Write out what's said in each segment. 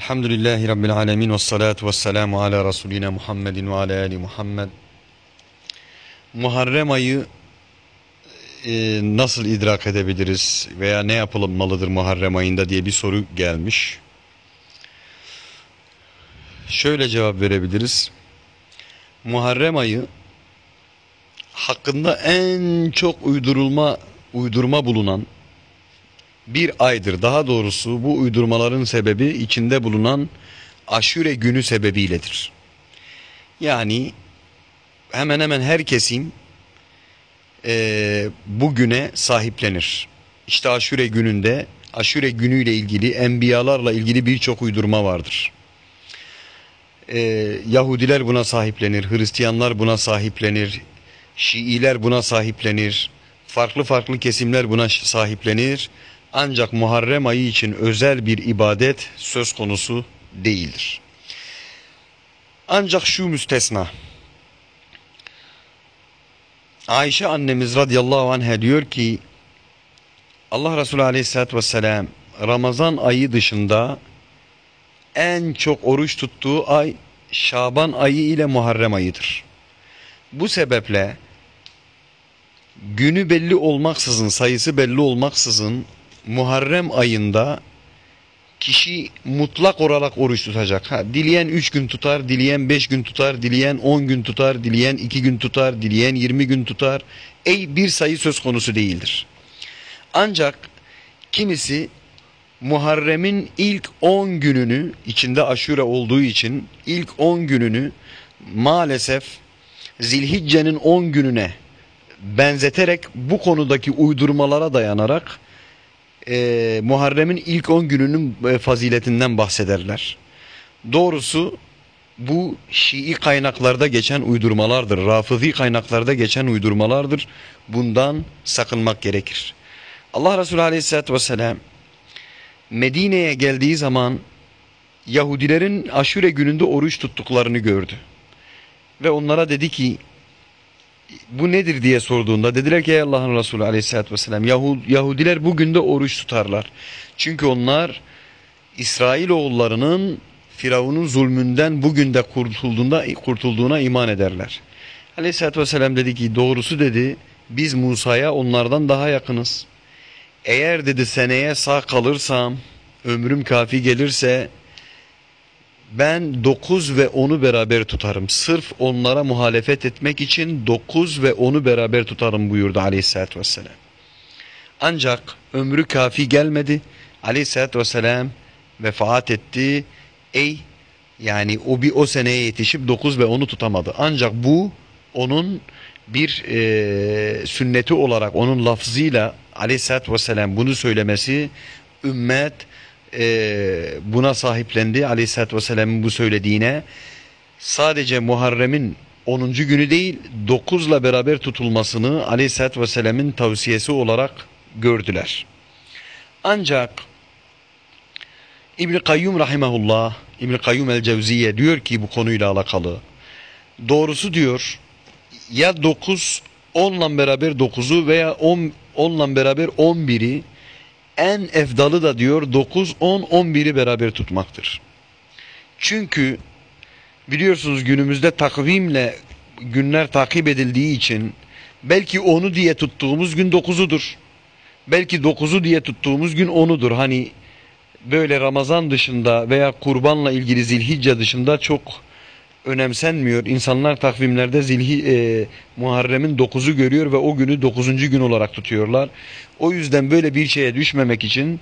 Elhamdülillahi Rabbil alemin ve salatu ve selamu ala Resulina Muhammedin ve ala Ali Muhammed. Muharrem ayı e, nasıl idrak edebiliriz veya ne yapılmalıdır Muharrem ayında diye bir soru gelmiş. Şöyle cevap verebiliriz. Muharrem ayı hakkında en çok uydurulma uydurma bulunan bir aydır. Daha doğrusu bu uydurmaların sebebi içinde bulunan aşure günü sebebiyledir. Yani hemen hemen her kesim e, bugüne sahiplenir. İşte aşure gününde aşure günüyle ilgili enbiyalarla ilgili birçok uydurma vardır. E, Yahudiler buna sahiplenir, Hristiyanlar buna sahiplenir, Şiiler buna sahiplenir, farklı farklı kesimler buna sahiplenir. Ancak Muharrem ayı için özel bir ibadet söz konusu değildir. Ancak şu müstesna. Ayşe annemiz radıyallahu anh'a diyor ki Allah Resulü aleyhissalatü vesselam Ramazan ayı dışında en çok oruç tuttuğu ay Şaban ayı ile Muharrem ayıdır. Bu sebeple günü belli olmaksızın, sayısı belli olmaksızın Muharrem ayında kişi mutlak olarak oruç tutacak. Ha, dileyen 3 gün tutar, dileyen 5 gün tutar, dileyen 10 gün tutar, dileyen 2 gün tutar, dileyen 20 gün tutar. Ey bir sayı söz konusu değildir. Ancak kimisi Muharrem'in ilk 10 gününü içinde aşure olduğu için ilk 10 gününü maalesef Zilhicce'nin 10 gününe benzeterek bu konudaki uydurmalara dayanarak e, Muharrem'in ilk 10 gününün e, faziletinden bahsederler. Doğrusu bu Şii kaynaklarda geçen uydurmalardır. Rafızi kaynaklarda geçen uydurmalardır. Bundan sakınmak gerekir. Allah Resulü Aleyhisselatü Vesselam Medine'ye geldiği zaman Yahudilerin aşure gününde oruç tuttuklarını gördü. Ve onlara dedi ki bu nedir diye sorduğunda dediler ki Allah'ın Resulü aleyhissalatü vesselam Yahudiler bugün de oruç tutarlar. Çünkü onlar İsrailoğullarının Firavun'un zulmünden bugün de kurtulduğunda, kurtulduğuna iman ederler. Aleyhissalatü vesselam dedi ki doğrusu dedi biz Musa'ya onlardan daha yakınız. Eğer dedi seneye sağ kalırsam ömrüm kafi gelirse ben 9 ve 10'u beraber tutarım. Sırf onlara muhalefet etmek için 9 ve 10'u beraber tutarım buyurdu aleyhissalatü vesselam. Ancak ömrü kafi gelmedi. Aleyhissalatü vesselam vefat etti. Ey yani o bir o seneye yetişip 9 ve 10'u tutamadı. Ancak bu onun bir e, sünneti olarak onun lafzıyla aleyhissalatü vesselam bunu söylemesi ümmet e, buna sahiplendi aleyhissalatü vesselamın bu söylediğine sadece Muharrem'in 10. günü değil 9'la beraber tutulmasını aleyhissalatü vesselamın tavsiyesi olarak gördüler. Ancak İbn-i Kayyum Rahimahullah, İbn-i Kayyum el-Cevziye diyor ki bu konuyla alakalı. Doğrusu diyor ya 9 10'la beraber 9'u veya 10 10'la beraber 11'i en efdalı da diyor 9, 10, 11'i beraber tutmaktır. Çünkü biliyorsunuz günümüzde takvimle günler takip edildiği için belki onu diye tuttuğumuz gün 9'udur. Belki 9'u diye tuttuğumuz gün 10'udur. Hani böyle Ramazan dışında veya kurbanla ilgili zilhicce dışında çok önemsenmiyor. İnsanlar takvimlerde zilhi, e, Muharrem'in 9'u görüyor ve o günü 9. gün olarak tutuyorlar. O yüzden böyle bir şeye düşmemek için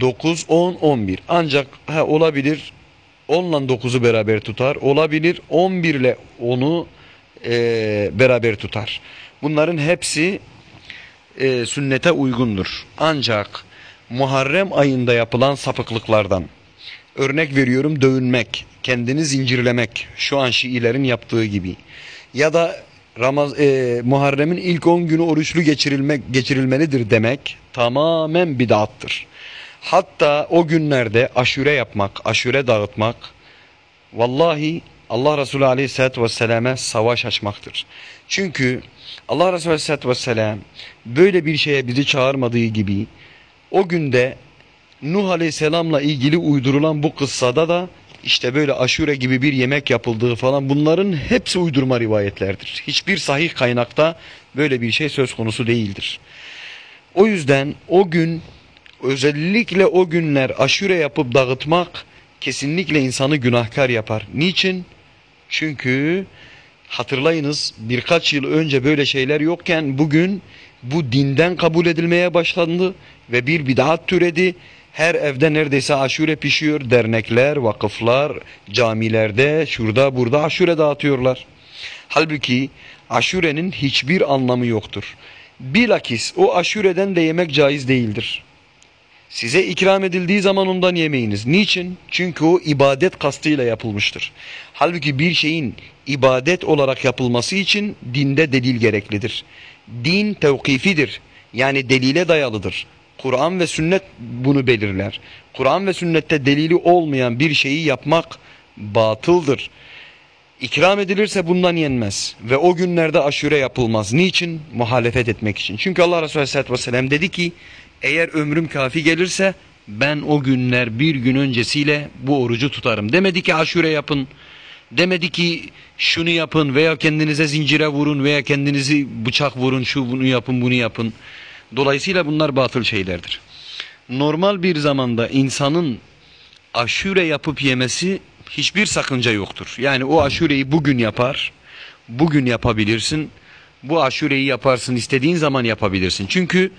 9, 10, 11. Ancak ha, olabilir 10 ile 9'u beraber tutar. Olabilir 11 ile 10'u e, beraber tutar. Bunların hepsi e, sünnete uygundur. Ancak Muharrem ayında yapılan sapıklıklardan örnek veriyorum dövünmek, kendini zincirlemek şu an Şiilerin yaptığı gibi ya da Ramaz e, Muharrem'in ilk 10 günü oruçlu geçirilmek geçirilmelidir demek tamamen bidattır. Hatta o günlerde aşure yapmak, aşure dağıtmak vallahi Allah Resulü Aleyhisselatü Vesselam'a savaş açmaktır. Çünkü Allah Resulü Aleyhisselatü Vesselam böyle bir şeye bizi çağırmadığı gibi o günde Nuh Aleyhisselam'la ilgili uydurulan bu kıssada da işte böyle aşure gibi bir yemek yapıldığı falan bunların hepsi uydurma rivayetlerdir. Hiçbir sahih kaynakta böyle bir şey söz konusu değildir. O yüzden o gün özellikle o günler aşure yapıp dağıtmak kesinlikle insanı günahkar yapar. Niçin? Çünkü hatırlayınız birkaç yıl önce böyle şeyler yokken bugün bu dinden kabul edilmeye başlandı ve bir bidat türedi. Her evde neredeyse aşure pişiyor. Dernekler, vakıflar, camilerde, şurada burada aşure dağıtıyorlar. Halbuki aşurenin hiçbir anlamı yoktur. Bilakis o aşureden de yemek caiz değildir. Size ikram edildiği zaman ondan yemeyiniz. Niçin? Çünkü o ibadet kastıyla yapılmıştır. Halbuki bir şeyin ibadet olarak yapılması için dinde delil gereklidir. Din tevkifidir. Yani delile dayalıdır. Kur'an ve sünnet bunu belirler. Kur'an ve sünnette delili olmayan bir şeyi yapmak batıldır. İkram edilirse bundan yenmez. Ve o günlerde aşure yapılmaz. Niçin? Muhalefet etmek için. Çünkü Allah Resulü Aleyhisselatü Vesselam dedi ki eğer ömrüm kafi gelirse ben o günler bir gün öncesiyle bu orucu tutarım. Demedi ki aşure yapın. Demedi ki şunu yapın veya kendinize zincire vurun veya kendinizi bıçak vurun şu bunu yapın bunu yapın. Dolayısıyla bunlar batıl şeylerdir. Normal bir zamanda insanın aşure yapıp yemesi hiçbir sakınca yoktur. Yani o aşureyi bugün yapar, bugün yapabilirsin. Bu aşureyi yaparsın istediğin zaman yapabilirsin. Çünkü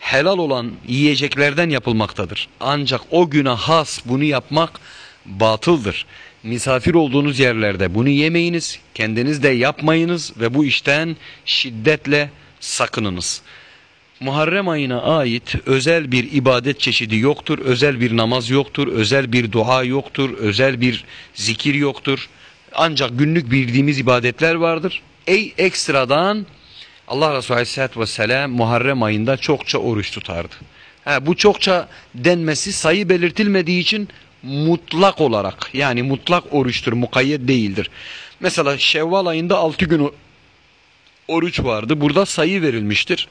helal olan yiyeceklerden yapılmaktadır. Ancak o güne has bunu yapmak batıldır. Misafir olduğunuz yerlerde bunu yemeyiniz, kendiniz de yapmayınız ve bu işten şiddetle sakınınız. Muharrem ayına ait özel bir ibadet çeşidi yoktur, özel bir namaz yoktur, özel bir dua yoktur, özel bir zikir yoktur. Ancak günlük bildiğimiz ibadetler vardır. Ey ekstradan Allah Resulü Aleyhisselatü Vesselam Muharrem ayında çokça oruç tutardı. Ha, bu çokça denmesi sayı belirtilmediği için mutlak olarak yani mutlak oruçtur, mukayyet değildir. Mesela Şevval ayında 6 gün oruç vardı. Burada sayı verilmiştir.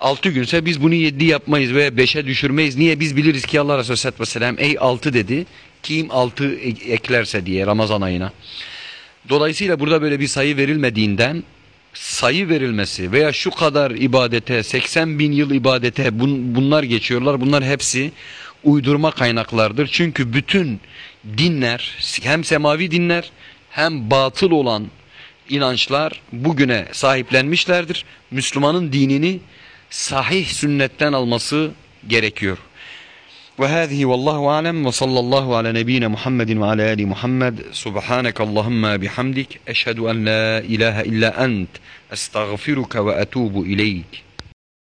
6 günse biz bunu 7 yapmayız veya 5'e düşürmeyiz. Niye? Biz biliriz ki Allah Resulü Aleyhisselatü Vesselam ey 6 dedi. Kim 6 eklerse diye Ramazan ayına. Dolayısıyla burada böyle bir sayı verilmediğinden sayı verilmesi veya şu kadar ibadete 80 bin yıl ibadete bun, bunlar geçiyorlar. Bunlar hepsi uydurma kaynaklardır. Çünkü bütün dinler hem semavi dinler hem batıl olan inançlar bugüne sahiplenmişlerdir. Müslümanın dinini sahih sünnetten alması gerekiyor. Ve hâzihi vallahu alem ve sallallahu ala nebine Muhammedin ve ala ali Muhammed. Subhaneke Allahümme bihamdik. Eşhedü en la ilahe illa ent. Estağfiruke ve etubu ileyk.